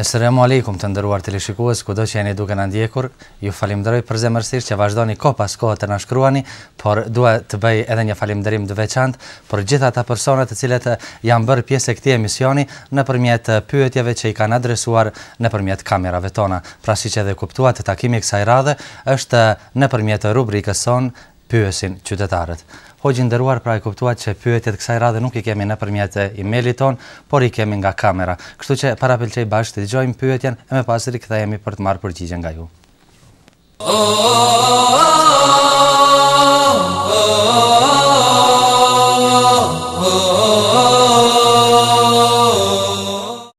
Es selamu alejkum të nderuar teleshikues kudo që jeni duke na ndjekur ju falimnderoj përzemërsisht që vazhdoni kohë pas kohe të na shkruani po dua të bëj edhe një falimnderim të veçantë për gjithë ata persona të cilët janë bërë pjesë e këtij emisioni nëpërmjet pyetjeve që i kanë adresuar nëpërmjet kamerave tona pra siç edhe kuptuat takimi i kësaj radhe është nëpërmjet rubrikës sonë pyesin qytetarët. Hoxhë i nderuar pra e kuptuat që pyetjet kësaj radhe nuk i kemi nëpërmjet emailit tonë, por i kemi nga kamera. Kështu që parapëlqej bashkë të dëgjojmë pyetjen e më pas rikthehemi për të marrë përgjigje nga ju.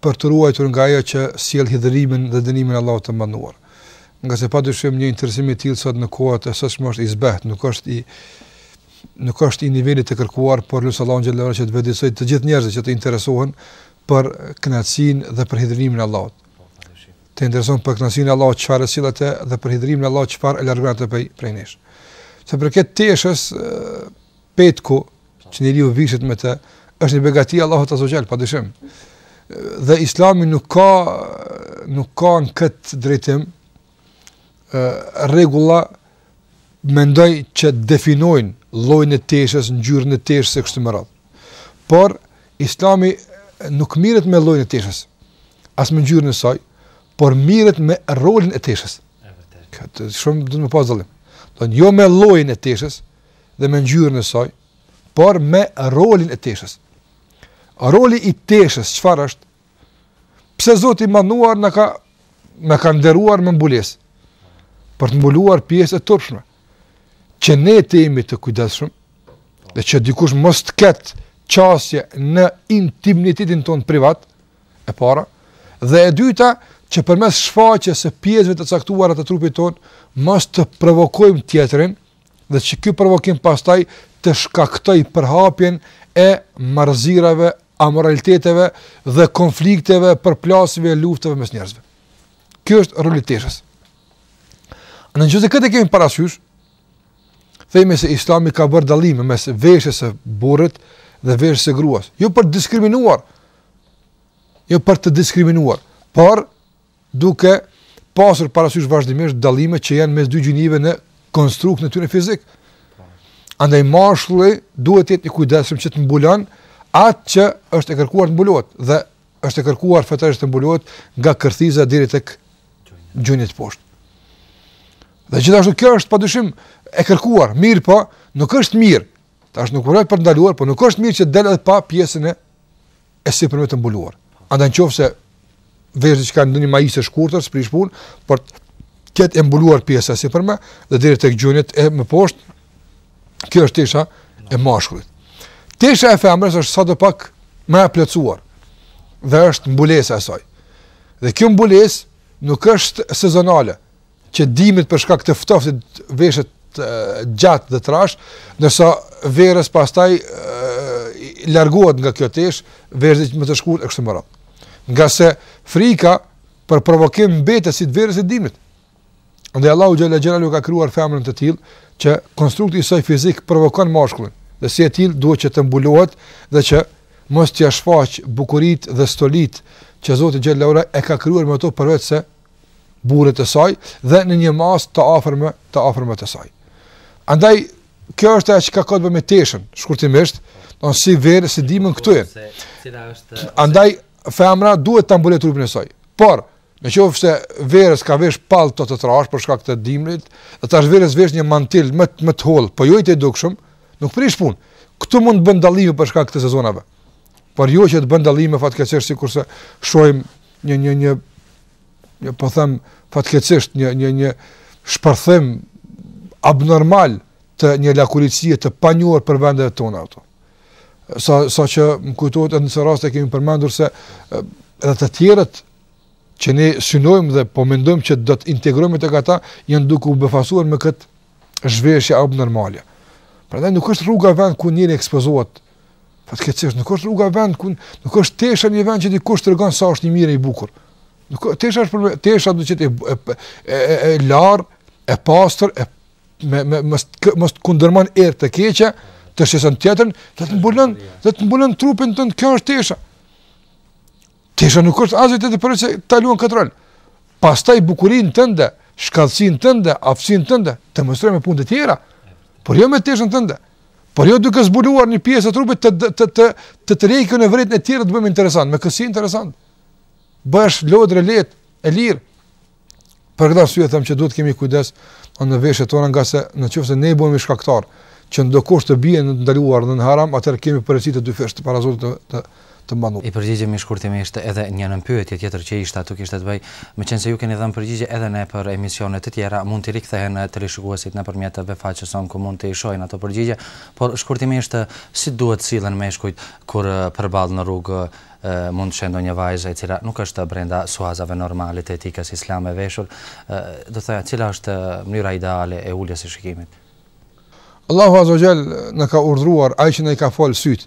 për të ruajtur nga ajo që sjell hidhërimin dhe dënimin e Allahut të Madhëruar. Ngase padyshim një interesim i tillë sot në kohët e sotshme është i zbehtë, nuk është i nuk është i nivelit të kërkuar, por lusim Allahun xhel-le ue ala që t'i vetëdijesojë të gjithë njerëzit që të interesohen për kënaqësinë dhe për hidhërimin e Allahut. Të interesohen për kënaqësinë e Allahut çfarë e sjell atë dhe për hidhërimin e Allahut çfarë e largon atë prej prej nesh. Sa i përket teshës Petku që njeriu vishet me të është një begati e Allahut azze ue xhel padyshim. Dhe Islami nuk ka nuk ka në kët drejtim rregulla mendoj që definojnë llojin e teshës, ngjyrën e teshës e kështu me radhë. Por Islami nuk mirret me llojin e teshës, as me ngjyrën e saj, por mirret me rolin e teshës. Këtë shumë do të më pas dallim. Domethënë jo me llojin e teshës, dhe me ngjyrën e saj, por me rolin e teshës. Roli i teshës çfarë është? Pse Zoti i Madhëruar na ka na ka nderuar me mbulesë për të mbuluar pjesët e turpshme që ne të jemi të kujdesshëm dhe që dikush mos të ketë qasje në intimitetin tonë privat e para dhe e dyta që përmes shfaqjes së pjesëve të caktuara të trupit tonë mos të provokojmë tjetrin dhe që ky provokim pastaj të shkaktojë përhapjen e marrëzirave, amoraliteteve dhe konflikteve, përplasjeve e luftëve mes njerëzve. Ky është roli i teshës. Nëse këtë e kemi parasysh, themi se Islami ka bërë dallime mes veshjes së burrit dhe veshjes së gruas, jo për të diskriminuar, jo për të diskriminuar, por duke pasur parasysh vazhdimisht dallimet që janë mes dy gjinive në konstruktin e tyre fizik. Andaj mashkulli duhet të jetë i kujdesshëm që të mbulon atë që është e kërkuar të mbulohet dhe është e kërkuar fetarisht të mbulohet nga kërthiza deri tek gjuni poshtë. Dhe gjithashtu kjo është padyshim e kërkuar, mirëpo, nuk është mirë. Tash nuk vërejt për e ndaluar, por nuk është mirë që del edhe pa pjesën e e sipërme të mbuluar. Andaj në qoftë se vesh diçka ndonjë majicë të shkurtër, s'prish punë, për këtë e mbuluar pjesa e sipërme, dhe deri tek gjunjët e më poshtë, kjo është tesha e mashkullit. Tesha e femrës është sado pak ma e plotësuar, dhe është mbulesa e saj. Dhe kjo mbulesë nuk është sezonale, që dimrit për shkak të ftohtit veshet gjatë dhe trash, ndërsa verës pastaj largohet nga kjo teshë, veshet më shkurt e kështu me radhë. Ngase frika për provokim mbetet si verës e dimrit. Ndaj Allahu xhel-le xhelaluhu ka krijuar femrën të tillë që konstrukti i saj fizik provokon mashkullin, dhe si e tillë duhet që të mbulohet dhe që mos t'i shfaq bukuritë dhe stolitë që Zoti xhel-le xhelaluhu e ka krijuar me ato përveçse burrit të saj dhe në një masë të afërmve të afërmve të saj. Andaj kjo është ajo që ka të bëjë me teshën, shkurtimisht, do të si verë si dimër këtu. Andaj femra duhet ta mbulojë trupin e saj. Por në qoftë se verës ka vesh pallto të trashë për shkak të dimrit, dhe tash verës vesh një mantil më më të hollë, po jo i tejdukshëm, nuk prish punë. Këtu mund të bëhen dallime për shkak të sezonave. Por jo që të bëhen dallime fatkeqësisht sikurse shohim një një një një po them fatkeqësisht një një një shpërthim abnormal të një lakuriqësie të panjohur për vendet tona ato. Sa sa që më kujtohet edhe në raste kemi përmendur se edhe të tjerët që ne synojmë dhe po mendojmë që do të integrohemi tek ata janë duke u befasuar me këtë zhveshje abnormale. Prandaj nuk është rruga vend ku njeriu ekspozohet Fatkeqësisht nuk është rruga vend ku nuk është tesha një vend që dikush tregon sa është i mirë i bukur. Nuk tesha është për tesha të jetë e e e, e larë, e pastër, e me mos mos kundërmon erë të keqe, të shqetëson tjetrin, të të mbulon, të të mbulon trupin tënd, kjo është tesha. Tesha nuk është asgjë tjetër veçse ta luan këtë rol. Pastaj bukurinë tënde, shkathtësinë tënde, aftësinë tënde, demonstroje me punë të tjera. Por jo me teshën tënde. Por jo duke zbuluar një pjesë të trupit të të të të të tërhjekim vërejtjen e tjerëve të bëhemi interesant, me kësi lloj interesant. Bëhesh lodër e lehtë, e lirë. Për këtë arsye them që duhet kemi kujdes në veshjet tona ngase në qoftë se ne bëhemi shkaktar, që ndokush të bjen në të ndaluar në në haram, atëherë kemi përgjegjësi të dyfishtë para Zotit të, të, të madhëruar. I përgjigjemi shkurtimisht edhe një nënpyetje tjetër që ishte aty kishte të bëjë, meqenëse ju keni dhënë përgjigje edhe nëpër emisione të tjera, mund t'i rikthehen teleshikuesit nëpërmjet web faqes sonë ku mund t'i shohin ato përgjigje, por shkurtimisht si duhet sillen meshkujt kur përballen në rrugë mund të sheh ndonjë vajzë e cila nuk është brenda suazave normale të etikës islame e veshur, do të thoja cila është mënyra ideale e uljes së shikimit. Allahu Azza wa Jall na ka urdhëruar, Ai që na i ka falë sytë,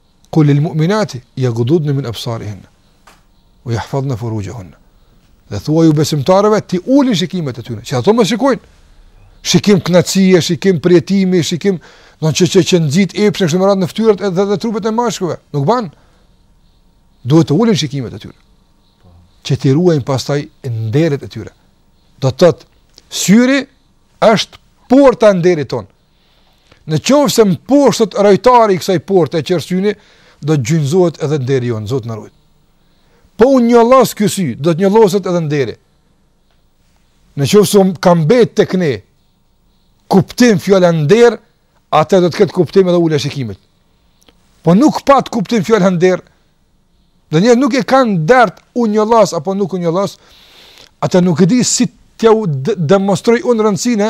Kul lil mu'minati yaghdudna min absarihin wa yahfazna furujahun. Dhe thuaju besimtareve t'i ulin shikimet e tyre, që ato mos shikojnë. Shikim knaqsie, shikim përjetimi, shikim do të thotë që nxit epshin kështu me radhë në fytyrat edhe dhe trupet e meshkujve. Nuk ban. Duhet të ulin shikimet e tyre. Që t'i ruajnë pastaj nderet e tyre. Do të thotë syri është porta e nderit tonë. Në qoftë se mposhtet rojtari i kësaj porte që është syri, do të gjunjëzohet edhe nderi jonë, Zoti na rujtë. Po u njollos ky sy, do të njolloset edhe nderi. Në qoftë se më ka mbetë të ketë kuptim fjala nder, atëherë do të ketë kuptim edhe ulja e shikimit. Po nuk pat kuptim fjala nder, dhe njerëzit nuk e kanë dert u njollos, apo nuk u njollos, atëherë nuk e di si t'ua demonstroj unë rëndësinë,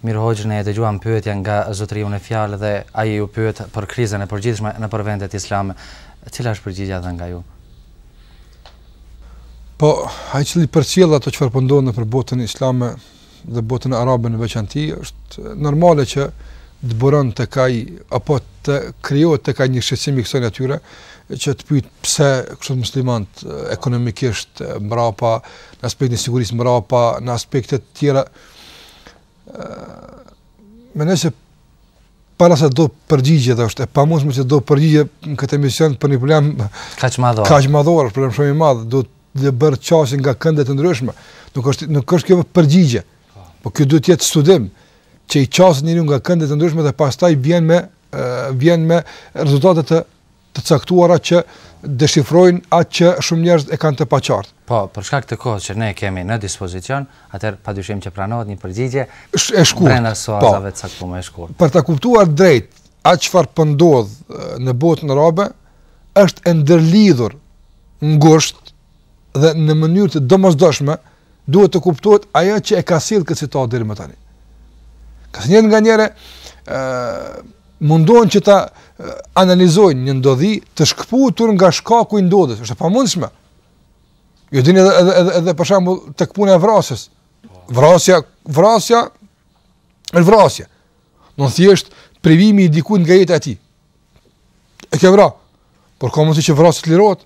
Mirë Hoxhë ne e dëgjuam pyetjen nga zotëriu në fjalë dhe ai ju pyet për krizën e përgjithshme nëpër vendet islame. Cila është përgjigja e dhënë nga ju? Po, ai i cili përcjell ato çfarë po ndodh nëpër botën islame dhe botën arabe në veçanti, është normale që të buron tek ai, apo të krijohet tek ai një shqetësim i kësaj natyre, që të pyet pse kështu muslimanët ekonomikisht mbrapa, në aspektin e sigurisë mbrapa, në aspektet tjera, Meqenëse para se t'u përgjigjem dhe është e pamundshme që t'u përgjigjem në këtë emision për një problem kaq madhor. Kaq madhor, është problem shumë i madh, duhet bërë qasje nga kënde të ndryshme. Nuk është nuk është kjo përgjigje. Po, po kjo duhet të jetë studim që i qaset njeriu nga kënde të ndryshme dhe pastaj vjen me vjen me rezultate të të caktuara që deshifrojnë atë që shumë njerëz e kanë të paqartë. Po, për shkak të kohës që ne kemi në dispozicion, atëherë padyshim që pranohet një përgjigje e shkurtër brenda suazave po. të caktuara e shkurtër. Për ta kuptuar drejt atë çfarë po ndodh në botën arabe, është e ndërlidhur ngushtë dhe në mënyrë të domosdoshme duhet të kuptohet ajo që e ka sjellë këtë situatë deri më tani. Ka njerëz nganjëherë ë mundohen që ta analizojnë një ndodhi të shkëputur nga shkaku i ndodhjes, është e pamundshme. Ju dini edhe edhe edhe, edhe për shembull tek puna e vrasjes. Vrasja, vrasja është vrasje. Do të thjesht privimi i dikujt nga jeta e tij. E ke vra. Por ka mundësi që vrasësi të lirohet,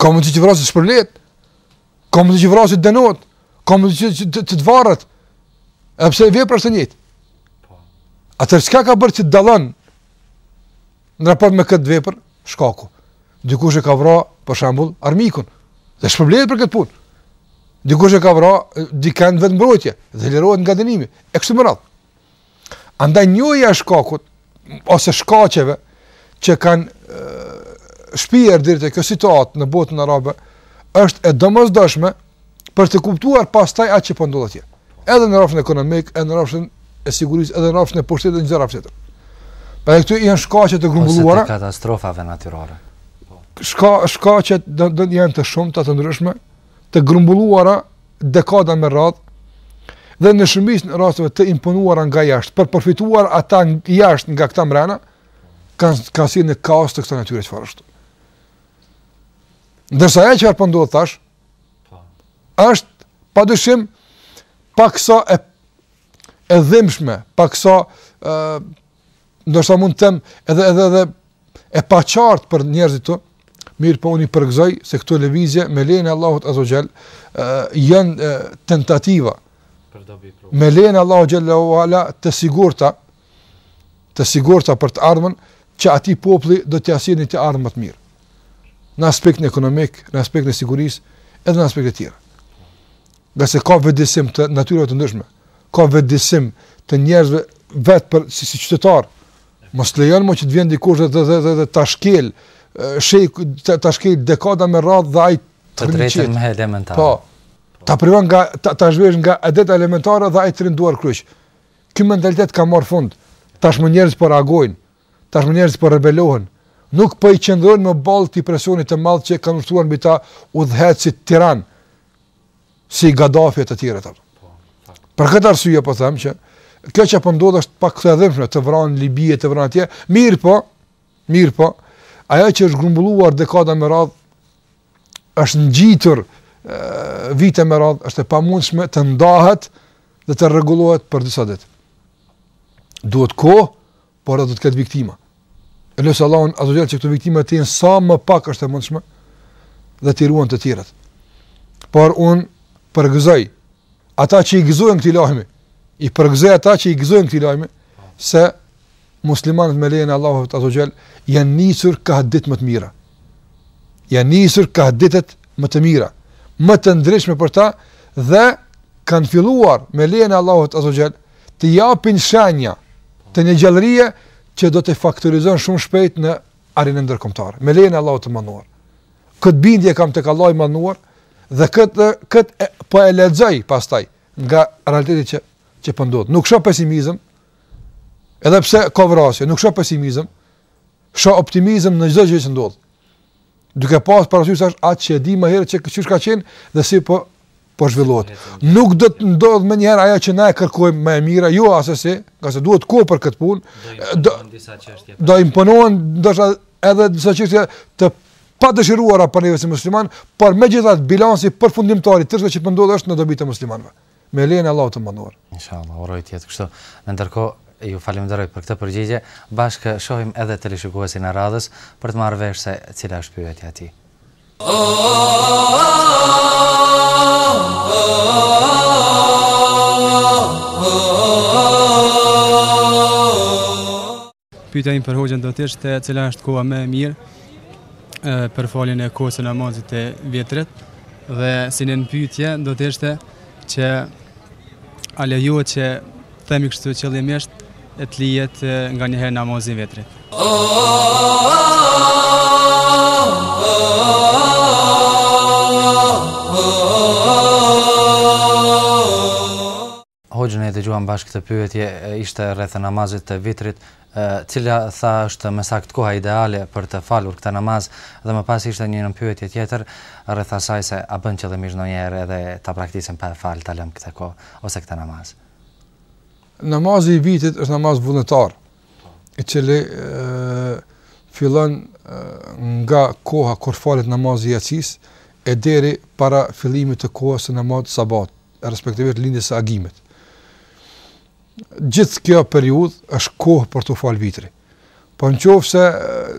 Ka mundësi që vrasësi të shpërblehet, ka mundësi që vrasësi të dënohet, ka mundësi që të të varet, edhe pse vepra është e njëjtë. Po. Atëherë çka ka bërë që të dallon në raport me këtë vepër? Shkaku. Dikush e ka vra, për shembull, armikun, dhe shpërblehet për këtë punë. Dikush e ka vra, dikend në vetëmbrojtje, dhe lirohet nga dënimi, e kështu me radhë. Andaj njohja e shkakut, ose shkaqeve, që kanë shpier deri te kjo situatë në botën arabe, është e domosdoshme për të kuptuar pastaj atë që po ndodh atje. Edhe në rrafshin ekonomik, edhe në rrafshin e sigurisë, edhe në rrafshin e pushtetit edhe në çdo rrafsh tjetër. Pra këto janë shkaqe të grumbulluara. Ose të katastrofave natyrore. Shka, shkaqet dhe, dhe janë të shumta, të ndryshme, të grumbulluara dekada me radhë dhe në shumicën e rasteve të imponuara nga jashtë, për përfituar ata jashtë nga këta mbrenda, kanë kanë sjellë një kaos të kësaj natyre çfarë është. Ndërsa ajo që po ndodh tash po. është padyshim paksa e e dhimbshme, paksa ë ndoshta mund të them edhe edhe edhe e paqartë për njerëzit këtu, mirëpo unë i përgëzoj se këto lëvizje me lejen e Allahut azze ue xhel janë tentativa për dobi provë. Me lejen e Allahut xhel-le ue ala të sigurta të sigurta për të ardhmen që atij populli do t'i sjellin një të ardhme më të mirë. Në aspektin ekonomik, në aspektin e sigurisë, edhe në aspekte tjera. Ngase ka vetëdijesim të natyrave të ndryshme, ka vetëdijesim të njerëzve vetë, pra si, si qytetarë, mos të lejon më që të vjen dikush dhe, dhe, dhe, dhe, dhe ta shkel, shek, ta, ta shkel dekada me radhë dhe atë të drejtën më elementare. Po, ta privon nga, ta, ta zhvesh nga ato të drejtat elementare dhe ai të rri duar kryq. Ky mentalitet ka marrë fund, tashmë njerëzit po reagojnë, tashmë njerëzit po rebelohen, nuk po i qëndrojnë më ballë atij presionit të madh që kanë ushtruar mbi ta udhëheqësit tiranë, si Gaddafi e të tjerët. Po, për këtë arsye po them që kjo që po ndodh është pak e dhimbshme, të vranë në Libi e të vranë atje. Mirëpo, mirëpo. Ajo që është grumbulluar dekada me radhë është ngjitur vite me radhë, është e pamundshme të ndahet dhe të rregullohet për disa ditë. Duhet kohë, por do të ketë viktima. E lus Allahun azze ue xhel që këto viktima të jenë sa më pak është e mundshme dhe të ruajë të tjerët. Por unë përgëzoj ata që i gëzohen këtij lajmi, i përgëzoj ata që i gëzohen këtij lajmi, se muslimanët me lejen e Allahut azze ue xhel janë nisur kah ditë më të mira. Janë nisur kah ditët më të mira, më të ndritshme për ta dhe kanë filluar me lejen e Allahut azze ue xhel të japin shenja të një gjallërie që do t'i faktorizojë shumë shpejt në arenën ndërkombëtare. Me lejen e Allahut të madhëruar. Këtë bindje kam tek Allahu i madhëruar dhe këtë këtë po e lexoj pastaj nga realiteti që që po ndodh. Nuk shoh pesimizëm. Edhe pse ka vrasje, nuk shoh pesimizëm. Shoh optimizëm në çdo gjë që ndodh. Duke pas parasysh se është ai që e di më herët qysh ka qenë dhe si po po zhvillohet. Nuk do të ndodh më njëherë ajo që na e kërkojmë më e mira, jo asesi, ngase duhet kohë për këtë punë. Do imponohen disa çështje. Do imponohen ndoshta edhe disa çështje të padëshiruara për neve si musliman, por megjithatë bilanci përfundimtar i tërë asaj që po ndodh po është në dobi të muslimanëve. me lejen e Allahut të madhëruar. Inshallah, uroj të jetë kështu. Ndërkohë, ju falënderoj për këtë përgjigje, bashkë shohim edhe teleshikuesin e radhës për të marrë vesh se cila është pyetja e tij. Pyetja ime për Hoxhën do të ishte cila është koha më e mirë për faljen e kohës së namazit të vitrit dhe si nënpyetje do të ishte që a lejohet që të themi kështu qëllimisht të lihet nganjëherë namazi i vitrit. Hoxhë, ne e dëgjuam bashkë këtë pyetje, ishte rreth namazit të vitrit, cila tha është më saktë koha ideale për të falur këtë namaz dhe më pas ishte një nënpyetje tjetër rreth asaj se a bën qëllimisht ndonjëherë edhe ta praktikisht pa e fal ta lëmë këtë kohë ose këtë namaz. Namazi i vitrit është namaz vullnetar, i cili fillon nga koha kur falet namazi i jacisë e deri para fillimit të kohës së namazit të sabahut, respektivisht lindjes së agimit. Gjithë kjo periudhë është kohë për t'u falë vitri. Po në qoftë se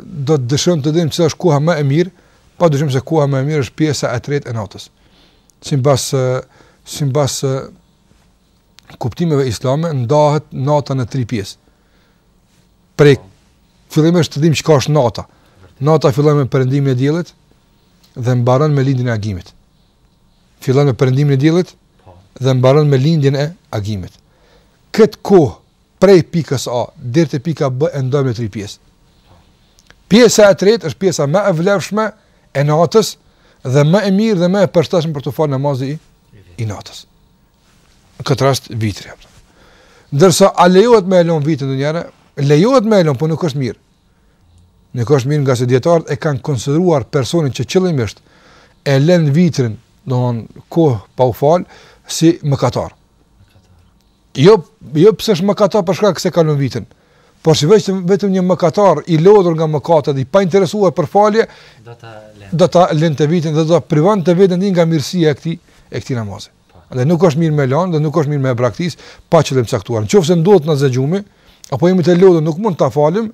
do të dëshironim të dimë cila është koha më e mirë, pa dyshim se koha më e mirë është pjesa e tretë e natës. Sipas, sipas kuptimeve islame, ndahet nata në tri pjesë. Prej, fillimisht të dimë çka është nata. Nata fillon me perëndimin e diellit dhe mbaron me lindjen e agimit. fillon me perëndimin e diellit po. dhe mbaron me lindjen e agimit. Këtë kohë prej pikës A deri te pika B e ndajmë në tri pjesë. Pjesa e tretë është pjesa më e vlefshme e natës dhe më e mirë dhe më e përshtatshme për t'u fal namazi i natës. Në këtë rast vitri. Ndërsa a lejohet me e lan vitrin ndonjëherë? Lejohet me e lan, por nuk është mirë. Nuk është mirë ngase dijetarët e kanë konsideruar personin që qëllimisht e len vitrin, do një kohë pa u falë, si mëkatar. Jo, jo pse është mëkatar për shkak se ka lën vitrin, por se veç, vetëm një mëkatar i lodhur nga mëkatet, i painteresuar për falje, do ta lente vitrin dhe do ta privonte veten nga mirësia e këtij, e këtij namazi. Andaj nuk është mirë me lanë dhe nuk është mirë me braktis pa qëllim të caktuar. Në qoftë se ndodhet na zë gjumi, apo jemi të lodhur nuk mund ta falim,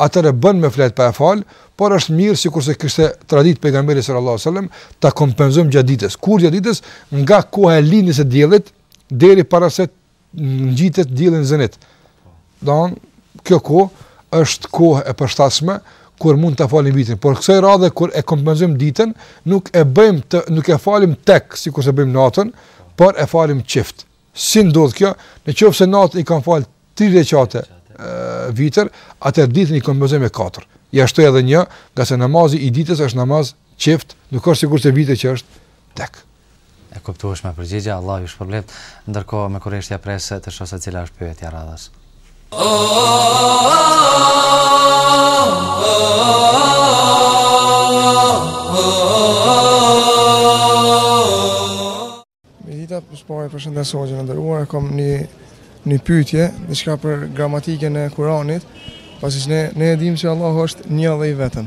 atëre bën me fjet pa e fal, por është mirë sikurse kishte traditë pejgamberi sallallahu alajhi wasallam ta kompenzojmë gjatë ditës. Kur gjatë ditës nga koha e lindjes së diellit deri para se ngjitet dielli në zenit. Don, kjo kohë është kohë e përshtatshme kur mund ta falim vitrin, por kësaj radhe kur e kompenzojmë ditën, nuk e bëjmë të nuk e falim tek sikurse bëjmë natën, por e falim çift. Si ndodh kjo? Në qoftë se natën i kam fal 3 rekate vitër, atë ditën i kompenzojmë me 4. Ja shtoj edhe një, ngase namazi i ditës është namaz çift, nuk është sikurse vitri që është tek. E kuptueshme përgjigja, Allahu ju shpërbleftë. Ndërkohë, me kureshtje pres të shoh se cila është pyetja e radhës. Mirëdita, po e përshëndes hoxhën e nderuar, kam një një pyetje, diçka për gramatikën e Kuranit, pasi ne ne e dimë se Allahu është një dhe i vetëm.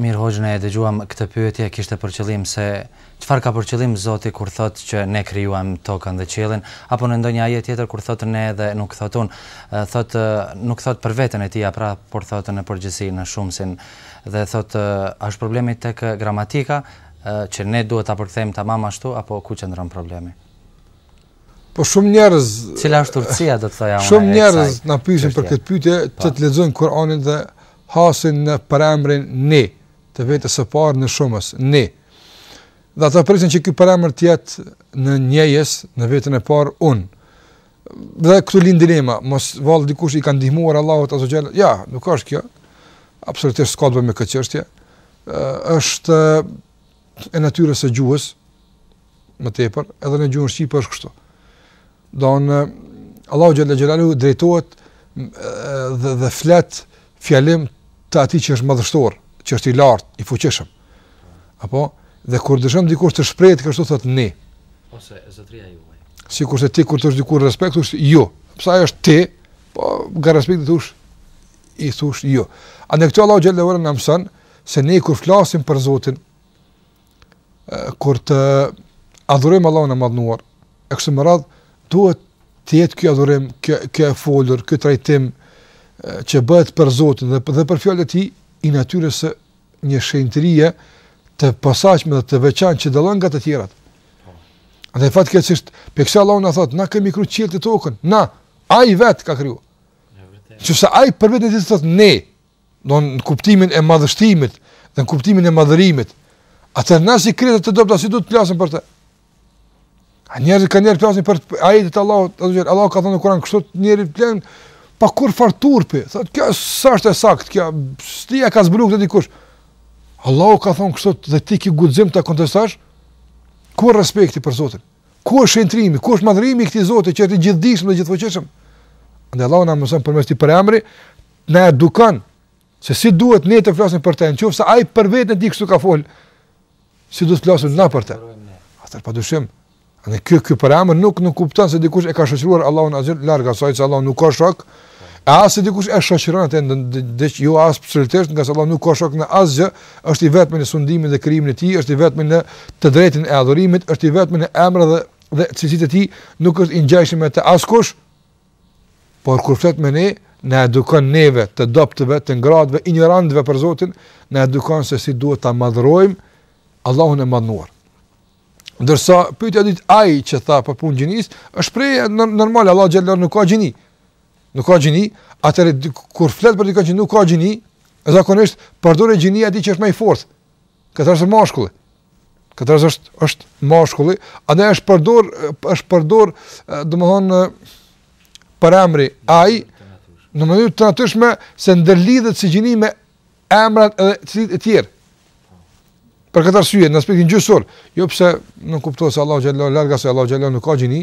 Mirë hoxhë ne e dëgjuam këtë pyetje kishte për qëllim se çfarë ka për qëllim Zoti kur thotë që ne krijuam tokën dhe qiellin apo në ndonjë ajet tjetër kur thotë ne dhe nuk thotë unë thotë nuk thotë për veten e tij pra por thotë në përgjithësi në shumës dhe thotë a është problemi tek gramatika që ne duhet ta përkthejmë tamam ashtu apo ku qëndron problemi Po shumë njerëz Cila është urtësia do të thoja unë Shumë njerëz na pyesin për këtë pyetje po. që e lexojnë Kur'anin dhe hasin në përemrin Ne, të vetes së parë në shumës, Ne. Dhe ata presin që ky përemër të jetë në njëjës, në veten e parë Unë. Dhe këtu lind dilema, mos vallë dikush i ka ndihmuar Allahut azza xhel. Jo, nuk është kjo. Absolutisht s'ka të bëjë me këtë çështje. Ë është e natyrës së gjuhës më tepër, edhe në gjuhën shqipe është kështu. Don Allahu xhalla xhelalu drejtohet dhe dhe flet fjalim të atij që është madhështor, që është i lartë, i fuqishëm. Apo dhe kur dëshon dikush të shprehet kështu thot ne. Ose zotëria juaj. Sikur se ti kur dikujt respekt thosh ju. Pse ai është ti? Po nga respekti thosh i thosh ju. A ne këtu Allahu xhalla xhelalu na mëson se ne kur flasim për Zotin, kur të adhurojmë Allahun e Madhnuar, e kështu me radhë, duhet të jetë ky adhurim, kjo kjo e folur, ky trajtim që bëhet për Zotin dhe dhe për fjalët e tij i natyrës së një shenjtërie të posaçme dhe të veçantë që dallon nga të tjerat. Dhe fatkeqësisht, pse Allahu na thotë, na kemi krijuar qiellin e tokën, na ai vet ka krijuar. Nëse ai për veten e tij thotë ne, do në kuptimin e madhështimit, dhe në kuptimin e madhërimit, atër në si krijesa të dobta, si duhet të flasim për të? A njerëzit ka njerëz flasin për ajetet e Allahut, Allah ka thënë në kuran, kështu njerëzit flasin, pa kurrfarë turpi, thotë, kjo s'është e saktë, kjo se e ka zbulu këtë dikush, Allah ka thënë kështu dhe ti ki guxim ta kontestosh, ku është respekti për Zotin, ku është shenjtërimi, ku është madhërimi i këtij Zoti, që është i gjithëdijshëm dhe gjithëfuqishëm, Andaj Allahu na mëson përmes këtij përemri na edukon se si duhet ne të flasim për të, nëse ai për veten e tij kështu ka fol, si duhet të flasim na për të. Atë pa dyshim. Andaj ky ky përemër nuk nuk nënkupton se dikush e ka shoqëruar Allahun azh larg asaj se Allah nuk ka shok. E as se dikush e shoqëron atë dhe jo as absolutisht ngase Allah nuk ka shok në asgjë, është i vetmi në sundimin dhe krijimin e tij, është i vetmi në të drejtën e adhurimit, është i vetmi në emra dhe dhe cilësitë e tij, nuk është i ngjashëm me të askush. Por kur flet me ne, na edukon neve të dobëtve, të ngratëve, injorantëve për Zotin, na edukon se si duhet ta madhërojmë Allahun e Madhnuar. Ndërsa pyetja e dytë ai që tha për punë gjinisë, është prej normal Allah xhallahu nuk ka gjini. Nuk ka gjini, atëherë kur flet për dikën që nuk ka gjini, zakonisht përdoret gjinia e atij që është më i fortë. Këtë rast mashkulli. Këtë rast është, është mashkulli, andaj është përdor, është përdor, domethënë, përemri ai, në mënyrë të natyrshme, se ndërlidhet si gjini me emrat edhe cilësitë e tjera. Për këtë arsye, në aspektin gjuhësor, jo pse nuk kuptohet se Allahu xhallahu larg asaj Allahu xhallahu nuk ka gjini,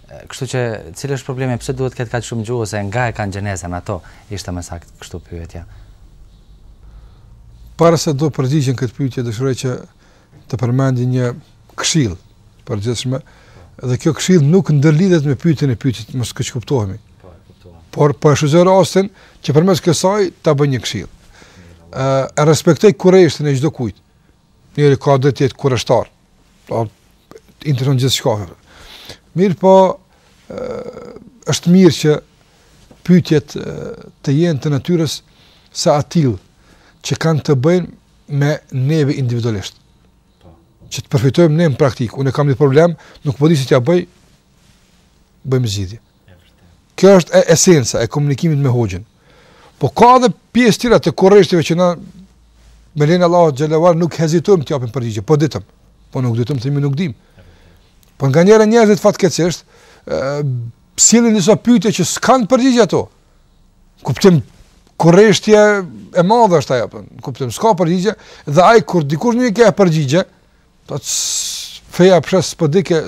Kështu që cili është problemi, pse duhet të ketë kaq shumë gjuhë ose nga e kanë gjenezën ato? Ishte më saktë kështu pyetja. Para se t'i përgjigjem këtë pyetje, dëshiroj që të përmendi një këshillë për gjithçka. Dhe kjo këshillë nuk ndërlidhet me pyetjen e pyetësit, mos keqkuptohemi. Po, kuptova. Por po e shoh rastin që përmes kësaj ta bëj një këshillë. Ë, uh, respektoj kureshtjen e çdokujt. Njeriu ka drejtë të jetë kureshtar, Po i intereson gjithçka. Mirëpo është mirë që pyetjet të jenë të natyrës së atillë që kanë të bëjnë me neve individualisht. Që të përfitojmë ne në praktikë. Unë kam një problem, nuk po di si t'ia bëj, bëjmë zgjidhje. Kjo është esenca e komunikimit me hoxhën. Po ka edhe pjesë tjera të kureshtjeve që na me lejen e Allahut xhelalu nuk hezitojmë të japim përgjigje, po ditëm. Po nuk ditëm themi nuk dimë. Po nganjëherë njerëzit fatkeqësisht, ë sjellin disa pyetje që s'kanë përgjigje ato. Kuptohet kureshtje e madhe është ajo, po kuptohet s'ka përgjigje dhe ai kur dikush nuk e ka përgjigje, Po feja pres po di ke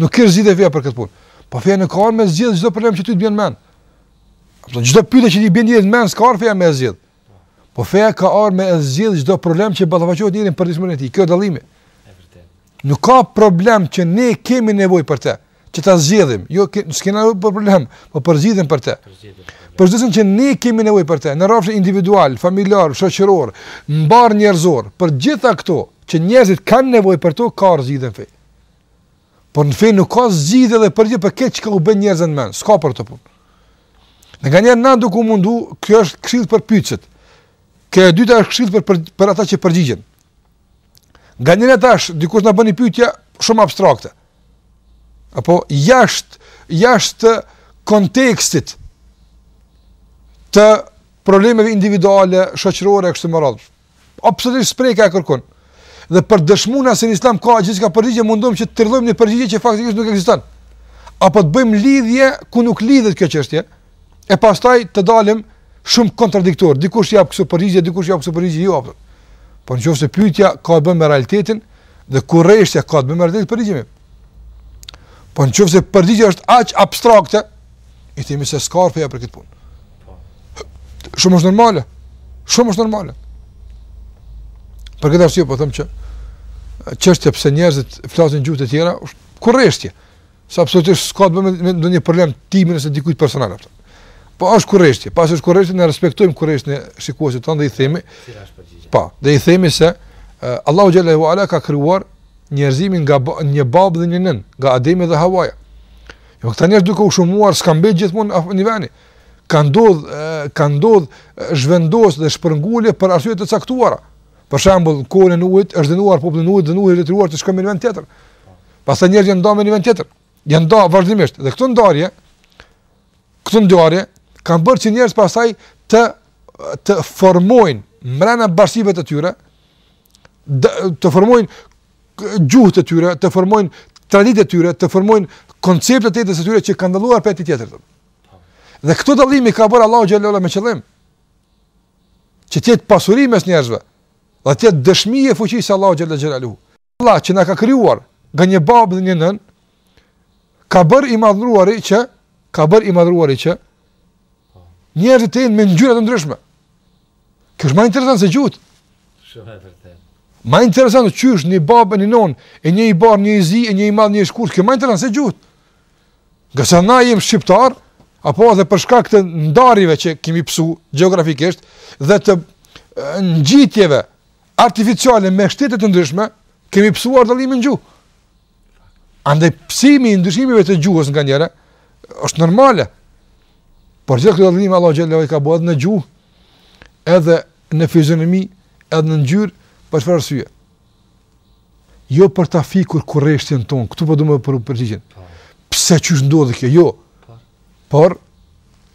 nuk ke zgjidhje feja për këtë punë. Po feja nuk ka me zgjidh çdo problem që ty të bjen mend. Po çdo pyetje që i bjen njeri mend s'ka ardh feja me zgjidh. Po feja ka ardh me zgjidh çdo problem që ballafaqohet njeri për dishmën e tij. Kjo dallimi. Nuk ka problem që ne kemi nevojë për të. që ta zgjidhim. Jo, s'kena nevojë për problem, po për zgjidhjen për të. Për zgjidhjen që ne kemi nevojë për të, në rrafshin individual, familjar, shoqëror, mbar njerëzor, për gjitha këto që njerëzit kanë nevojë për to, ka zgjidhje n'fej. Por në fej nuk ka zgjidhje dhe përgjigje për këtë që ka u bjen njerëzve n'men, s'ka për këtë punë. Ne nganjëherë jena duke u mundu, kjo është këshilë për pyetësit. Kjo e dyta është këshilë për, për, për ata që përgjigjen. Nganjëherë tash dikush na bën një pyetje shumë abstrakte. Apo jashtë jashtë kontekstit të problemeve individuale, shoqërore e kështu me radhë. Absolutisht s'prek askërkun. Dhe për t'dëshmu se në Islam ka gjithçka përgjigje, mundohem që të trillojmë një përgjigje që faktikisht nuk ekziston. Apo të bëjmë lidhje ku nuk lidhet kjo çështje. E pastaj të dalim shumë kontradiktor. Dikush jap kësu përgjigje, dikush jap kësu përgjigje, jo apo. Po nëse pyetja ka të bëjë me realitetin dhe kureshtja ka të bëjë me realitetin përgjigjemi. Po nëse përgjigja është aq abstrakte, i themi se s'ka ardh feja për këtë punë. Po. Shumë është normale. Shumë është normale. Për këtë arsye po them që çështja pse njerëzit flasin gjuhë të tjera është kureshtje. Se absolutisht s'ka të bëjë me ndonjë problem timin ose dikujt personal atë. Po është kureshti, pasi është kureshti ne respektojmë kureshtin e shikuesit tonë dhe i themi. Po, dhe i themi se uh, Allahu xhelle ve ala ka krijuar njerëzimin nga ba, një bab dhe një nën, nga Ademi dhe Havaja. Jo këta njerëz duke u shumuar s'kan mbet gjithmonë në një vend. Kan ndodh, kan ndodh zhvendosje dhe shpërngulje për arsye të caktuara. Për shembull, kohën e Nuhit është dënuar populli i Nuhit dhe Nuhi i detyruar të shkojë në vend tjetër. Pastaj njerëzit janë ndarë me një vend tjetër. Janë ndarë vazhdimisht dhe këto ndarje këto ndarje kanë bërë që njerëzit pastaj të të formojnë mbrenda bashkësive të tyre të formojnë gjuhët të tyre, të formojnë traditat e tyre, të formojnë koncepte të jetës së tyre që kanë dalluar prej tjetër. Dhe këto dallime i ka bërë Allahu xhelle ve ala me qëllim që të jetë pasuri mes njerëzve, dhe të jetë dëshmi e fuqisë së Allahut xhelle ve ala. Allah që na ka krijuar nga një babë dhe një nënë, ka bërë i madhëruari që ka bërë i madhëruari që njerëzit të jenë me ngjyra të ndryshme. Kjo është më interesant se gjuhët. Shumë e vërtetë. Më interesant qysh një babë e një nënë, e një i bardh, një i zi, e një i madh, një i shkurt, kjo më interesant se gjuhët. Ngase na jemi shqiptar, apo edhe për shkak të ndarjeve që kemi pësu gjeografikisht dhe të ngjitjeve artificiale me shtete të ndryshme, kemi pësuar dallimin gjuhë. Andaj pësimi i ndryshimeve të gjuhës nga njëra, është normale. Por gjithë këtë dallim, Allahu xhel-le e ka bo edhe në gjuhë, edhe në fizionomi, edhe në ngjyrë, për çfarë arsye? Jo për ta fikur kurreshtjen tonë, këtu po duhet për përgjigjen. Po. Pse ç'u ndodhi kjo? Jo. Po. Por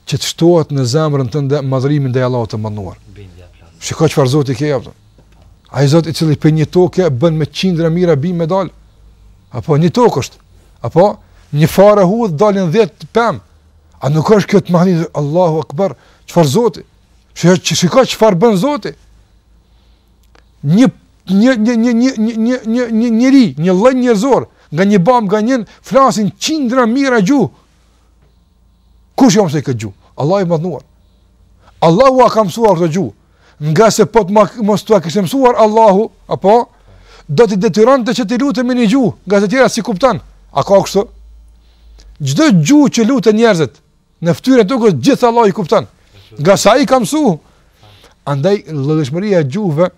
që të shtohet në zemrën tënde madhërimi ndaj Allahut të madhëruar. Bindja plan. Shiko çfarë Zoti ke jepur. Ai Zot i cili prej një toke bën me qindra mijëra bimë me dal. Apo një tokë është. Apo një farë hudh dalin 10 pemë. A nuk është kjo të mahnit Allahu Akbar? Çfarë Zoti? Shiko çfarë bën Zoti. një një njeri, një lloj njerëzor, nga një babë, nga një nënë flasin qindra mijëra gjuhë. Kush ia mësoi këto gjuhë? Allahu i madhnuar. Allahu ua ka mësuar këto gjuhë. Ngase po të mos t'ua kishte mësuar Allahu, apo, do t'i detyronte që t'i luten me një gjuhë, ngase tjerat s'i kupton. A ka kështu? Çdo gjuhë që luten njerëzit, Në fytyrë të tokës gjithë Allahu i kupton. Ngase i ka mësu. Andaj llojshmëria e gjuhëve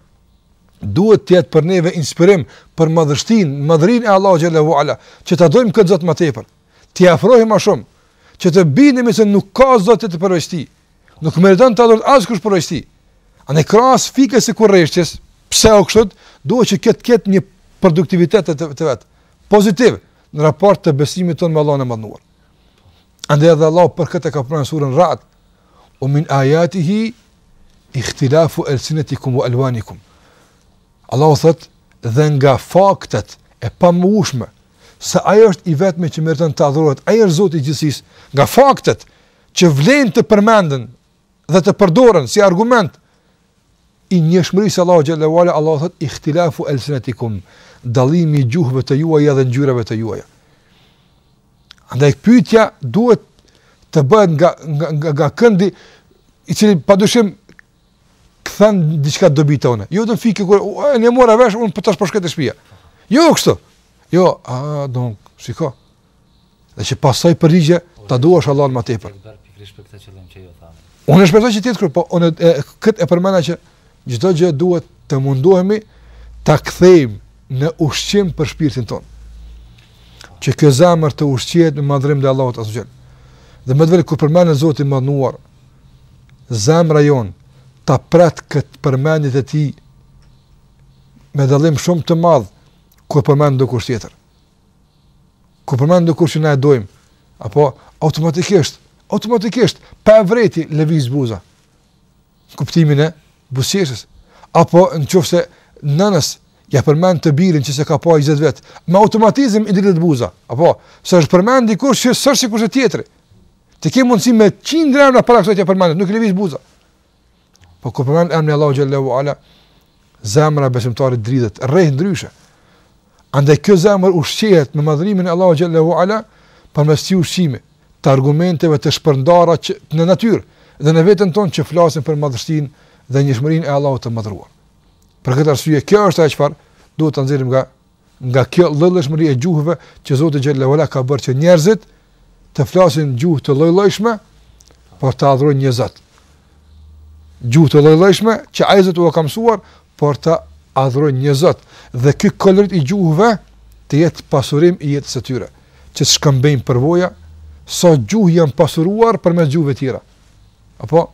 duhet të jetë për neve inspirim për madhështinë, madhërinë e Allahut xhel-le ue ala, që ta dojmë këtë Zot më tepër, t'i afrohemi më shumë, që të bindemi se nuk ka zot tjetër përveç Tij, nuk meriton të adhurohet askush përveç Tij. Andaj krahas fikjes së kurreshtjes, pse o kështu, duhet që të ketë një produktivitet të, të, të vet, pozitiv, në raport të besimit tonë me Allahun e madhnuar. Andaj edhe Allahu për këtë ka përmendur surën Ra'd, "O min ayatihi ikhtilafu alsinatikum wa alwanikum." Allahu thotë dhe nga faktet e pamohueshme se ai është i vetmi që meriton të adhurohet, ai është Zoti i gjithësisë, nga faktet që vlejnë të përmenden dhe të përdoren si argument I njëshmërisë së Allahut xhel-le ue ala, Allahu thotë ihtilafu elsinatikum, dallimi i gjuhëve të juaja dhe ngjyrave të juaja. Andaj pyetja duhet të bëhet nga nga nga, nga këndi i cili pa dyshim kthen diçka në dobi tonë. Jo të fikë kur ne mora vesh un po tash po shkoj te shtëpia. Jo kështu. Jo, a don, shiko. Dhe që pas asaj përgjigje, ta duash Allahun më tepër. Unë shpresoj që ti të kur, po unë e, këtë e përmenda që çdo gjë duhet të mundohemi ta kthejmë në ushqim për shpirtin tonë. Që kjo zemër të ushqehet me madhrim të Allahut azze ue xhel. Dhe me dhe vlerë kur përmendin Zotin e madhnuar, zemra jonë ta pret kët përmendje të tij me dallim shumë të madh kur përmendet dikush tjetër. Kur përmend dikush që na e dojmë, apo automatikisht, automatikisht pa vrejt i lëviz buza. Në kuptimin e buzëqeshjes. Apo në qoftë se nënës ia përmend të birin që s'e ka pa 20 vjet, me automatizëm i dridhet buza. Apo si t'përmendet dikush që s'është sikurse tjetri. Të ke mundësi me 100 drëmba para kësaj të përmendet, nuk i lëviz buza. Po kur përmendet emri Allahu xhelle ue ala, zemra e besimtarit dridhet, rreh ndryshe. Andaj kjo zemër ushqehet me madhrimin e Allahut xhelle ue ala përmes këtij ushqimi, të argumenteve të shpërndara në natyrë dhe në veten tonë që flasin për madhështinë dhe njëshmërinë e Allahut të madhruar. Për këtë arsye, kjo është ajo çfarë duhet të nxjerrim nga Nga kjo llojllojshmëri e gjuhëve që Zoti xhelle ue ala ka bërë që njerëzit të flasin gjuhë të llojllojshme, por të adhurojnë një Zot. Gjuhë të llojllojshme që ai Zot u ka mësuar, por të adhurojnë një Zot dhe ky kolorit i gjuhëve të jetë pasurim i jetës së tyre, që të shkëmbejnë përvoja sa e sa gjuhë janë pasuruar përmes gjuhëve tjera. Apo,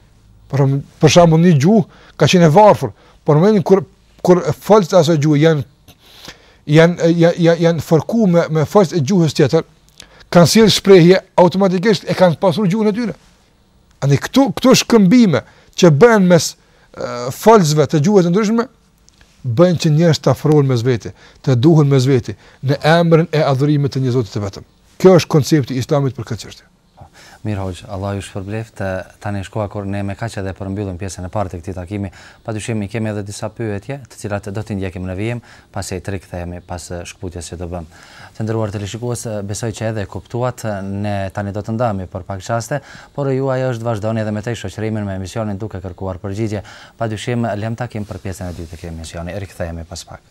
për, për shambull një gjuhë ka qenë e varfur, por më, kur kur folës e asaj gjuhe janë janë janë janë fërku me me folës e gjuhës tjetër, kanë sjell shprehje automatikisht e kanë pasuru gjuhën e tyre. Andaj këto këto shkëmbime që bëhen mes folësve të gjuhëve të ndryshme bëjnë që njerëzit të afrohen mes vete, të duhen mes vete në emrin e adhurimit të një Zoti të vetëm. Ky është koncepti i Islamit për këtë çështje. Mirë hoxhë, Allah ju shpërbleftë, tani është koha kur ne me kaq edhe e përmbyllim pjesën e parë të këtij takimi, padyshim i kemi edhe disa pyetje, të cilat do t'i ndjekim në vijim, pasi të rikthehemi pas shkputjes që do bëmë. Të nderuar teleshikues, besoj që edhe e kuptuat, ne tani do të ndahemi për pak çaste, por ju gjithsesi vazhdoni edhe më tej shoqërimin me emisionin duke kërkuar përgjigje. Padyshim, lëmë takim për pjesën e dytë të këtij emisioni, rikthehemi pas pak.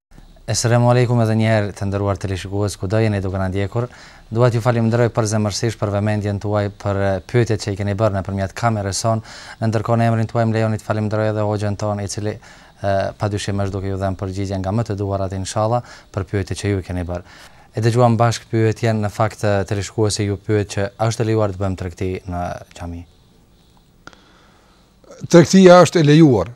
Esselamu alejkum edhe një herë të nderuar teleshikues kudo jeni duke na ndjekur. Dua t'ju faleminderoj përzemërsisht për vëmendjen tuaj për pyetjet që i keni bërë nëpërmjet kamerës sonë. Në ndërkohë në emrin tuaj më lejoni të faleminderoj edhe hoxhën tonë i cili padyshim është duke ju dhënë përgjigje nga më të duhurat inshallah për pyetjet që ju i keni bërë. E dëgjuam bashkë pyetjen, në fakt teleshikuesi ju pyet që a është e lejuar të bëjmë tregti në xhami? Tregtia është e lejuar,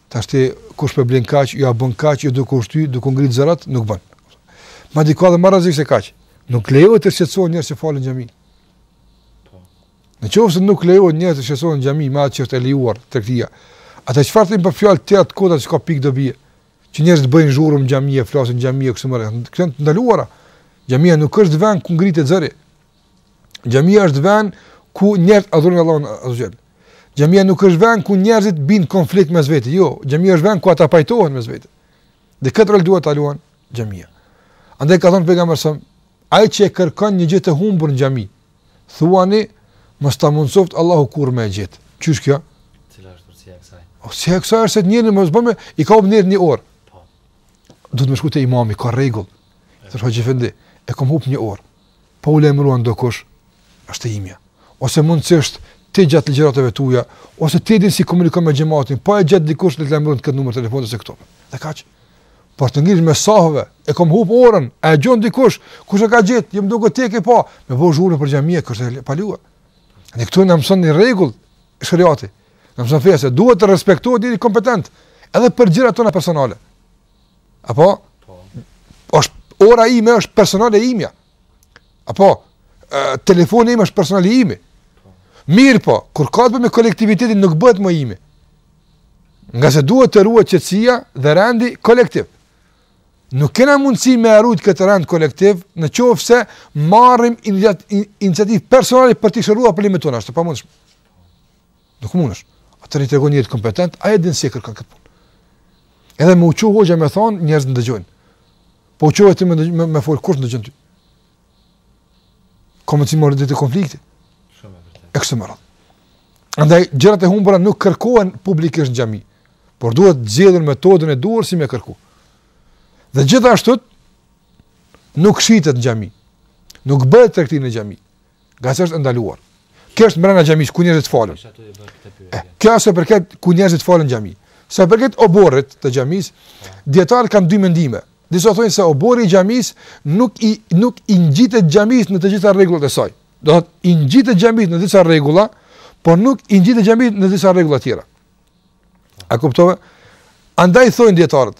Tashti kush po blen kaq, ja bën kaq, jo duke u shty, duke u ngrit zërat, nuk bën. Madje ka edhe më rrezik se kaq. Nuk lejohet të shqetësohen njerëzit që falen në xhami. Po. Në qoftë se nuk lejohet njerëzit të shqetësohen në xhami me atë që është e lejuar tregtia. Atëherë çfarë themi për fjalë të atë kota që s'ka pikë dobi. Që njerëzit të bëjnë zhurmë në xhami e flasin në xhami e kështu me radhë. Këto janë të ndaluara. Xhamia nuk është vend ku ngritet zëri. Xhamia është vend ku njerëzit adhurojnë Allahun azze ve xhel. Xhamia nuk është vend ku njerëzit bin konflikt mes vete. Jo, xhamia është vend ku ata pajtohen mes vete. Dhe këtë rol duhet ta luan xhamia. Andaj ka thënë pejgamberi sa ai që e kërkon një gjë të humbur në xhami, thuani mos ta mundsoft Allahu kurrë me e gjet. Qysh kjo? Cila është urtësia e kësaj? Urtësia e kësaj është njëri me zbo me i ka hup njerit një orë. Po. Duhet me shku te imami ka rregull. T'i thotë efendi e kom humb një orë. po u lajmërua dokush, është e imja. Ose mundësisht ti gjatë ligjëratave tuaja, ose ti din si komunikon me xhematin, po e gjet dikush të lajmëron këtë numër telefoni ose këtu. Dhe kaq. Por të ngrihesh mes safave, e kam humb orën, a e gjen dikush, kush e ka gjet, jam duke tek e po, me bo zhurmë për xhamia kështu e paluar. Ne këtu na mëson një rregull shëriati. Na mëson fjalë se duhet të respektohet njëri kompetent edhe për gjërat tona personale. Apo? Po. Është ora ime, është personale imja. Apo? Telefoni im është personal i imi. Po. Mirëpo, kur ka të bëjë me kolektivitetin nuk bëhet më imi. Ngase duhet të ruhet qetësia dhe rendi kolektiv. Nuk kena mundësi me arrujt këtë rend kolektiv në qoftë se marrim iniciativë personale për t'i shëruar problemet tona, është e pamundshme. Nuk mundesh. Atëherë i tregon njerit kompetent, ai e din si e kërkon këtë punë. Edhe me u çu hoxha me thon, njerëz ndëgjojnë. Po u çove ti me, me, me fol kush të ndëgjon ty? Automatikisht lind konflikti. Shumë vërtet. Ekstremal. Andaj gjërat e humbura nuk kërkohen publikisht në xhami, por duhet të gjejnë metodën e duhur si me kërku. Dhe gjithashtu nuk shitet në xhami. Nuk bëhet tregti në xhami. Ngase është ndaluar. Kjo është mbrenda xhamis ku njerëzit falen. Kjo sa i përket ku njerëzit falen në xhami. Sa i përket oborrit të xhamis, dijetarët kanë dy mendime. Disa thonë se oborri i xhamis nuk i nuk i ngjitet xhamis në të gjitha rregullat e saj. Do të thotë i ngjitet xhamis në disa rregulla, por nuk i ngjitet xhamis në disa rregulla tjera. A kuptove? Andaj thonë dijetarët,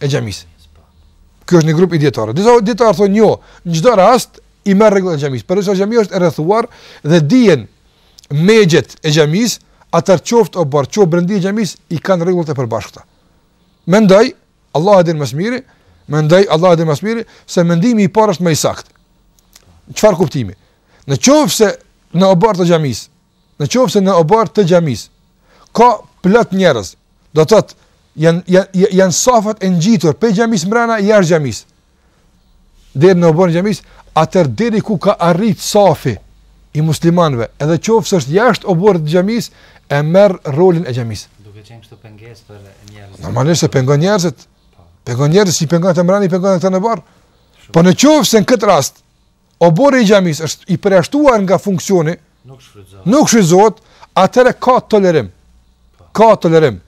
e xhamisë. Ky është një grup i dijetarëve. Disa dijetarë thonë jo, në çdo rast i merr rregullat e xhamisë. Për sa xhamia është e rrethuar dhe dihen mexhet e xhamisë, atëherë qoftë oborri, qoftë brendia e xhamisë i kanë rregullat e përbashkëta. Mendoj, Allahu e din më së miri, mendoj Allahu e din më së miri se mendimi i parë është më i saktë. Çfarë kuptimi? Në qoftë se në oborr të xhamisë Në qoftë se në oborr të xhamisë ka plot njerëz, do të thotë janë janë janë safet e ngjitur pej xhamisë mbrena e jashtë xhamisë. Deri në oborr të xhamisë, atëherë deri ku ka arrit safi i muslimanëve, edhe qoftë se është jashtë oborrit të xhamisë e merr rolin e xhamisë. Duke qenë kështu pengesë për njerëzit. Normalisht e pengon njerëzit. Po. Pengon njerëzit si i pengon ata mbrena i pengon ata në oborr. Po në qoftë se në këtë rast oborri i xhamisë është i përjashtuar nga funksioni, nuk shfrytëzohet. atëherë ka tolerim. Po. Ka tolerim.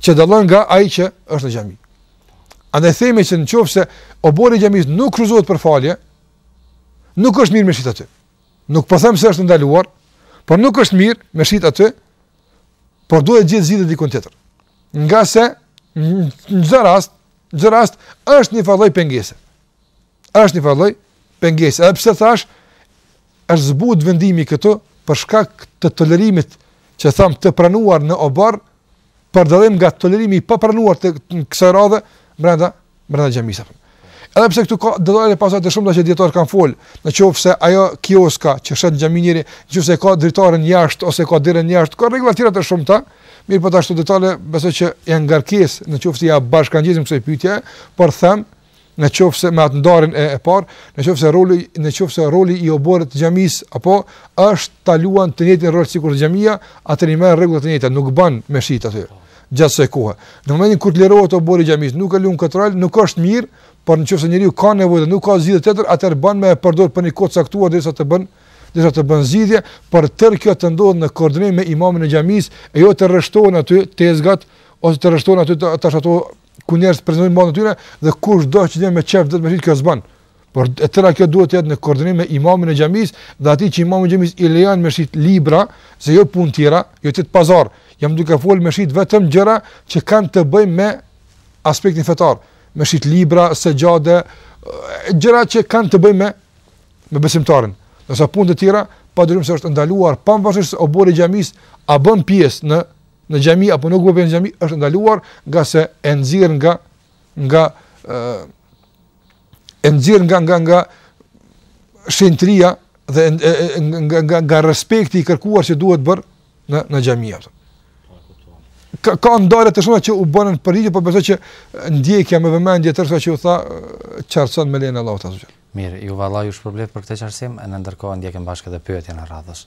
Që dallon nga ai që është në xhami. Andaj themi që nëse oborri i xhamisë nuk shfrytëzohet për falje, nuk është mirë me shit aty. Nuk po them se është ndaluar, por nuk është mirë me shit aty, por duhet gjetë zgjidhje diku tjetër. Nga se në çdo rast, çdo rast është njëfarë lloj pengese. Është njëfarë lloj pengesë. Edhe pse thash është zbut vendimi këtu për shkak të tolerimit që thamë të pranuar në oborr, për dallim nga tolerimi i papranuar të kësaj natyre brenda brenda xhamisë. Edhe pse këtu ka detaje pastaj të shumta që dijetarët kanë fol, në qoftë se ajo kioska që shet njeri, në qoftë se ka dritaren jashtë ose ka derën jashtë, ka rregulla tjera të shumta, mirë po ato detaje, besoj që janë ngarkesë, në qoftë se ja bashkëngjisim kësaj pyetje, por them në qoftë se me atë ndarjen e e parë, në qoftë se roli në qoftë se roli i oborrit të xhamisë apo është ta luan të njëjtin rol sikur xhamia, atëherë i merr rregullat e njëjta, nuk bën me shit aty. Gjatë asaj kohe. Në momentin kur të lirohet oborri i xhamisë, nuk e luan këtë rol, nuk është mirë, por në qoftë se njeriu ka nevojë dhe nuk ka zgjidhje tjetër, atëherë bën me e përdor për një kohë të caktuar derisa të bën derisa të bën zgjidhje, por tërë kjo të ndodh në koordinim me imamin e xhamisë, e jo të rreshtohen aty tezgat ose të rreshtohen aty tash ato ku njerëz prezantojnë mallin e tyre dhe kush do që dhe me qejf do të më thënë kjo s'bën. Por e tëra kjo duhet të jetë në koordinim me imamin e xhamisë dhe atij që imami i xhamisë i lejon me shit libra, se jo punë tjera, jo pazar. Jam duke fol me shit vetëm gjëra që kanë të bëjnë me aspektin fetar, me shit libra, sexhade, gjëra që kanë të bëjnë me me besimtarin. Ndërsa punë të tjera, pa dyshim se është ndaluar, pavarësisht se oborri i xhamisë a bën pjesë në në xhami apo nuk bën në xhami është ndaluar nga se e nxirr nga nga e nxirr nga nga nga shenjtëria dhe nga nga nga respekti i kërkuar që duhet bër në në xhami apo ka ka ndarje të shumta që i bënëm për ditë, por besoj që ndjekja me vëmendje e tërë asaj që u tha qartëson me lejen e Allahut azze. Mirë, hoxhë Allahu ju shpërbleftë për këtë qartësim, në ndërkohë ndjekim bashkë edhe pyetjen e radhës.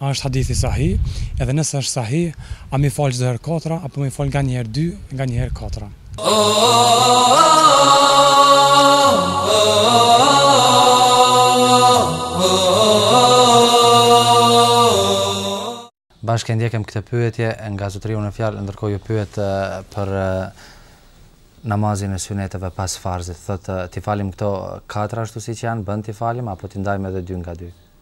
A është hadithi sahih? Edhe nëse është sahih, a me i fal çdo herë katra apo me i fal nganjëherë dy, nganjëherë katra? Bashkë e ndjekim këtë pyetje nga zotëriu në fjalë, ndërkohë ju pyet për namazin e suneteve pas farzit. Thotë, t'i falim këto katër ashtu siç janë, bën t'i falim apo t'i ndajmë edhe dy nga dy?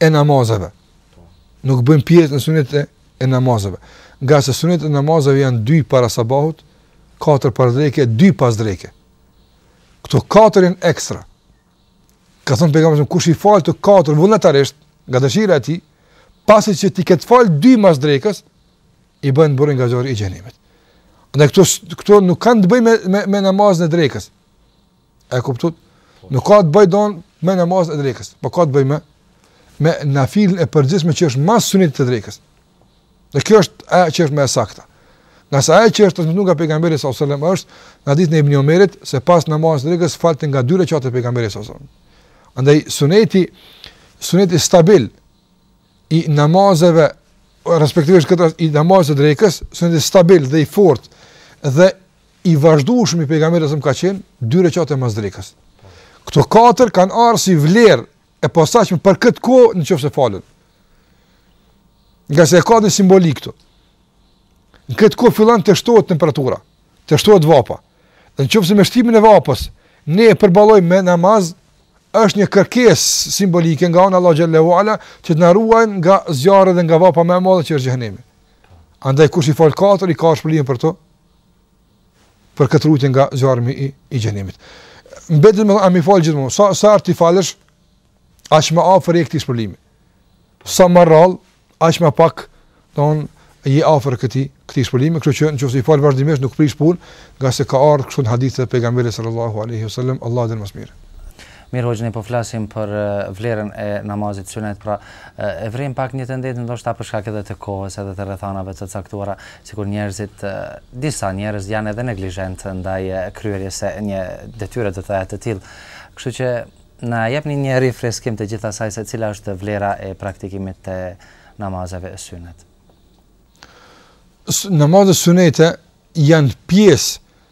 e namazeve. Nuk bëjmë pjesë në sunetet e namazeve. Ngase sunetet e namazeve janë dy para sabahut, katër para dreke, dy pas dreke. Këto katër janë ekstra. Ka thënë pejgamberi kush i falë të katër vullnetarisht, nga dëshira e tij, pasi që t'i ketë falë dy mas drekës, i bëhen mburojë nga zjarri i xhehenemit. Në këto, këto nuk kanë të bëjnë me, me, me namazën e drekës. E kuptu? Nuk ka të bëjë don me namazin e drekës, po ka të bëjë me me nafilën e përgjithshme që është mas sunetit të drekës. Dhe kjo është ajo që është më e sakta. Ngase ajo që është transmetuar nga pejgamberi sallallahu alajhi wasallam është në hadithin e Ibn Omerit se pas namazit të drekës falte nga dy rekate pejgamberi sallallahu alajhi wasallam. Andaj suneti suneti stabil i namazeve respektivisht këtu i namazit të drekës, suneti stabil dhe i fortë dhe i vazhdueshëm i pejgamberit sallallahu ka qenë dy rekate mas drekës. Këto katër kanë ardhur si vlerë e posaçme për këtë kohë nëse falen. Ngase ka një simbolikë këtu. Në këtë kohë fillon të shtohet temperatura, të shtohet vapa. Dhe nëse me shtimin e vapës ne e përballojmë me namaz, është një kërkesë simbolike nga ana Allahu xhelle ue ala që të na ruajë nga zjarri dhe nga vapa më e madhe që është xhehenemi. Andaj kush i fal katër i ka shpërblim për to për këtë ruajtje nga zjarmi i i xhehenemit. Mbet më a me i fal gjithmonë. Sa sa herë t'i falësh, aq më afër je këtij shpërblimi. Sa më rrallë, aq më pak don je afër këtij këtij shpërblimi, kështu që nëse i fal vazhdimisht nuk prish punë, ngase ka ardhur kështu në hadithe të pejgamberit sallallahu alaihi wasallam, Allahu e di më së miri. Mirë hoxhë meqë po flasim për vlerën e namazit sunet pra e vërejmë pak një tendencë ndoshta për shkak edhe të kohës edhe të rrethanave të caktuara sikur njerëzit disa njerëz janë edhe neglizhentë ndaj kryerjes së një detyre do të thotë të tillë kështu që na jepni një rifreskim të gjithë asaj se cila është vlera e praktikimit të namazeve sunet namazet sunete janë pjesë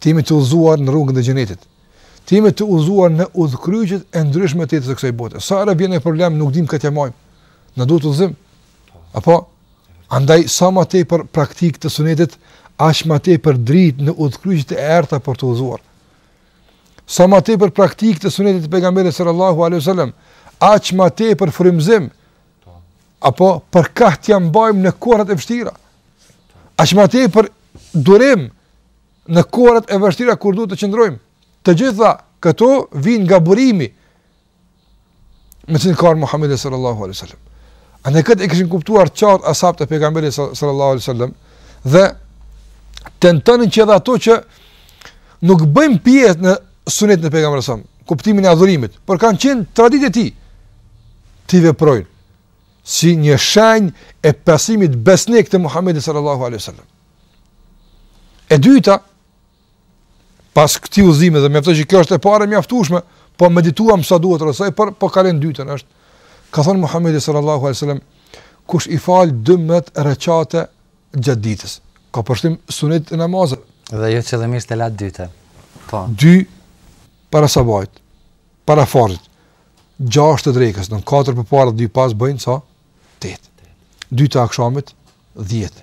Të jemi të udhëzuar në rrugën e xhenetit. Të jemi të udhëzuar në udhëkryqet e ndryshme të jetës së kësaj bote. Sa herë vjen një problem, nuk dim kah t'ia mbajmë. Na duhet udhëzim. Apo andaj sa më tepër praktikë të sunetit, aq më tepër dritë në udhëkryqet e errta për të udhëzuar. Sa më tepër praktikë të sunetit të pejgamberit sallallahu alaihi wasallam, aq më tepër frymëzim. Apo për kah t'ia mbajmë në kohërat e vështira. Aq më tepër durim në kohërat e vështira kur duhet të qëndrojmë. Të gjitha këto vijnë nga burimi me të cilin ka ardhë Muhamedi sallallahu alaihi wasallam. Andaj këtë e kishin kuptuar qartë as'habët e pejgamberit sallallahu alaihi wasallam dhe tentonin që edhe ato që nuk bëjnë pjesë në sunetin e pejgamberit sallallahu në kuptimin e adhurimit, por kanë qenë traditë e tij t'i veprojnë. si një shenjë e pasimit besnik të Muhamedit sallallahu alaihi wasallam. E dyta, pas këtij udhëzimi dhe mendoj që kjo është e para e mjaftueshme, po medituam sa duhet rreth saj, por po kalojmë te e dyta është. Ka thënë Muhamedi sallallahu alaihi wasallam, kush i fal 12 rekate gjatë ditës, ka për qëllim sunetet e namazit dhe janë dymbëdhjetë rekate. Po. Dy para sabahit, para farzit. 6 të drekës, 4 përpara, 2 pas, bëjnë sa? 8. 2 të akshamit, 10.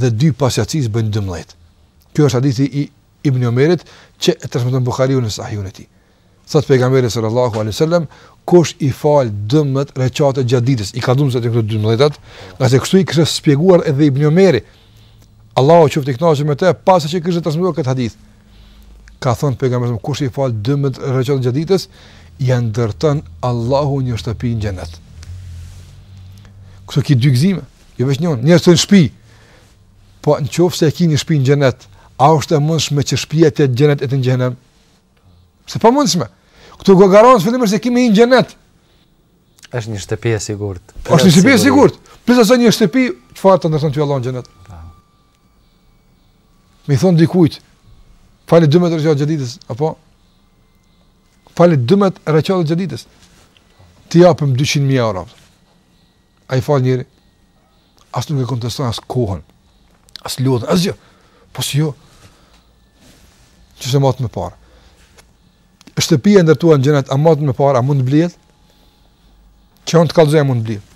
Dhe 2 pas jacisë bëjnë 12. Ky është hadithi i Ibn Omerit, që e transmeton Buhariu në Sahihun e tij. Thotë pejgamberi sallallahu alai sallam, kush i fal 12 rekate gjatë ditës, i ka thënë këto 12-at, ngase kështu i kishte shpjeguar edhe Ibn Omeri, Allahu qoftë i kënaqur me të, pasi që kishte transmetuar këtë hadith. Ka thënë pejgamberi sa kush i fal 12 rekate gjatë ditës, ia ndërton Allahu një shtëpi në xhenet. Këtu ki dy gëzime, jo vetëm një, njëri është shtëpia. Po në qoftë se e ke një shtëpi në xhenet, a është e mundshme që shtëpia të jetë në xhenet e ti në xhehenem? Është e pamundshme. Këtu garanton fillimisht se ki me hi në xhenet. Është një shtëpi e sigurt. Është një shtëpi e sigurt. Plus një shtëpi, çfarë të ndërton ty Allahu në xhenet? Me i thonë dikujt, fali 12 rekate gjatë ditës, apo? Fali 12 rekatet gjatë ditës. T'i japim 200.000 euro. A i fal njeri? As nuk e konteston as kohën. As lodhjen, asgjë. Po si jo? Se matet me pare. Shtëpia e ndërtuar në xhenet, a matet me pare, a mund të blihet? Qe ani të kallëzoj, a mund të blihet?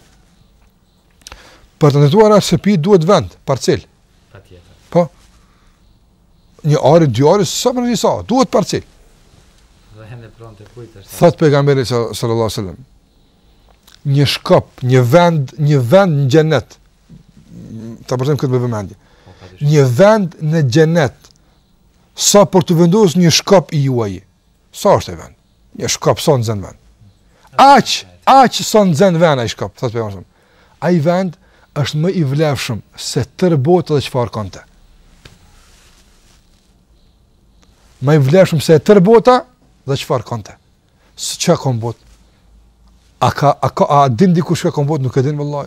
Për të ndërtuar shtëpi duhet vend, parcelë. Patjetër. Po. Një ari, dy ari, së paku sa, duhet parcelë. Dhe xheneti pronë e kujt është. Thotë pejgamberi sallallahu alajhi wasallam. Një shkop, një vend, një vend në xhenet. Ta dëgjojmë këtë me vëmendje. Po, një vend në xhenet. Sa për t'u vendosur një shkop i juaj. Sa është ai vend? Një shkop sa zë vend. Aq, aq sa zë vend ai shkop, thotë pejgamberi sallallahu alajhi wasallam. Ai vend është më i vlefshëm se tërë bota dhe çfarë ka në të. Më i vlefshëm se tërë bota dhe çfarë ka në të. Se çka ka në botë? A ka a ka a din dikush çka ka në botë? Nuk e din vëllai.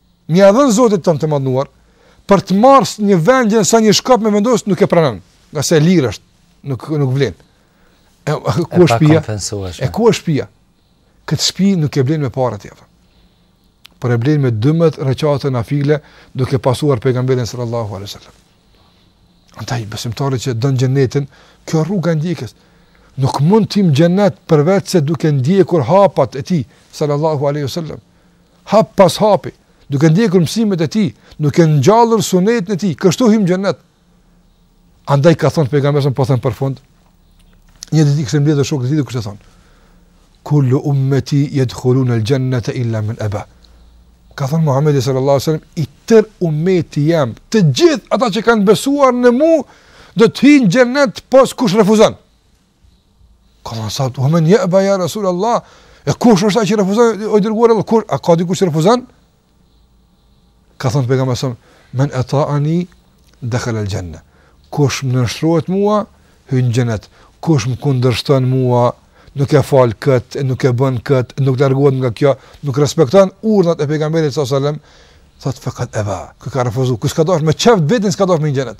Mi ja dhënë Zotit të madhëruar, për të marrë një vendin sa një shkop me vendos nuk e pranon, nga se lirë është, nuk nuk vlen. E ku është shpia? E ku është shpia? Këtë shtëpi nuk e blen me para ti atje. Por e blen me 12 rekate nafile duke pasuar Pejgamberin sallallahu alaihi wasallam. Andaj besimtari që don xhenetin, këtë rrugë e ndjek. Nuk mund të hyjmë n'xhenet përveç se duke ndjekur hapat e tij sallallahu alaihi wasallam. hap pas hapi, duke ndjekur mësimet e tij, duke ngjallur sunetin e tij, kështu hyjmë n'xhenet. Andaj ka thënë Pejgamberi po them për fund, një ditë kishte mbledhur shokët e tij dhe kishte thënë: "Kullu ummati yadkhulun al-jannata illa man aba." Ka thënë Muhamedi sallallahu alaihi wasallam, "I tër ummeti jem, të gjithë ata që kanë besuar në mua, do të hyjnë në xhenet pos kush refuzon." Kanë thonë sahabët, "We men yaba ya Rasul Allah." E kush është ai që refuzon o i dërguari i Allahut? Kush a ka dikush që refuzon? Ka thonë Pejgamberi sa, "Men ata'ani dakhala al-janna." Kush më nënshtrohet mua, hyn në xhenet. Kush më kundërshton mua, nuk e fal kët, e nuk e bën kët, nuk largohet nga kjo, nuk respekton urdhrat e Pejgamberit sallallahu alajhi wasallam, thotë faqad aba. Ky ka refuzuar. Ky s'ka dashur me ja qa vetes s'ka dashur me hy n'xhenet.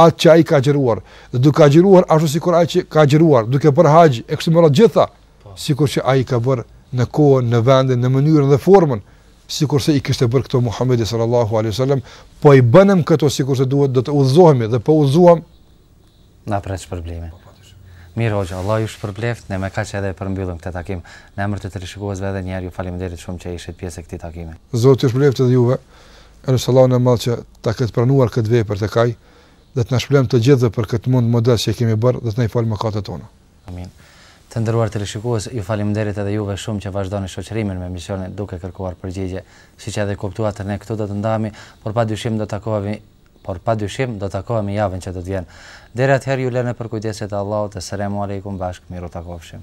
atë që ai ka agjëruar, dhe duke agjëruar ashtu sikur ai që ka agjëruar, duke bërë haxh e kështu me radhë gjitha, po. sikur që ai ka bërë në kohën, në vendin, në mënyrën dhe formën, sikur se i kishte bërë këto Muhamedi sallallahu alaihi wasallam, po i bëmë këto sikur se duhet do të udhëzohemi dhe po s'u udhëzuam na presin probleme. Po, Mirë hoxhë, Allahu ju shpërbleftë, ne me kaq edhe e përmbyllëm këtë takim. Në emër të teleshikuesve edhe një herë, ju faleminderit shumë që ishit pjesë e këtij takimi. Zoti ju shpërbleftë edhe juve, E lusim Allahun e Madh që ta ketë pranuar këtë vepër tek Ai dhe të na shpërblejë të gjithëve për këtë mund modest që kemi bërë dhe të na i falë mëkatet tona. Amin. Të nderuar teleshikues, ju faleminderit edhe juve shumë që vazhdoni shoqërimin me emisionin Duke kërkuar përgjigje. Siç edhe kuptuat, ne këtu do të ndahemi, por padyshim do të takohemi por padyshim do të takohemi javën që do të vjen. Deri atëherë ju lë në përkujdesjen e Allahut, Selam Alejkum bashkë, mirupafshim.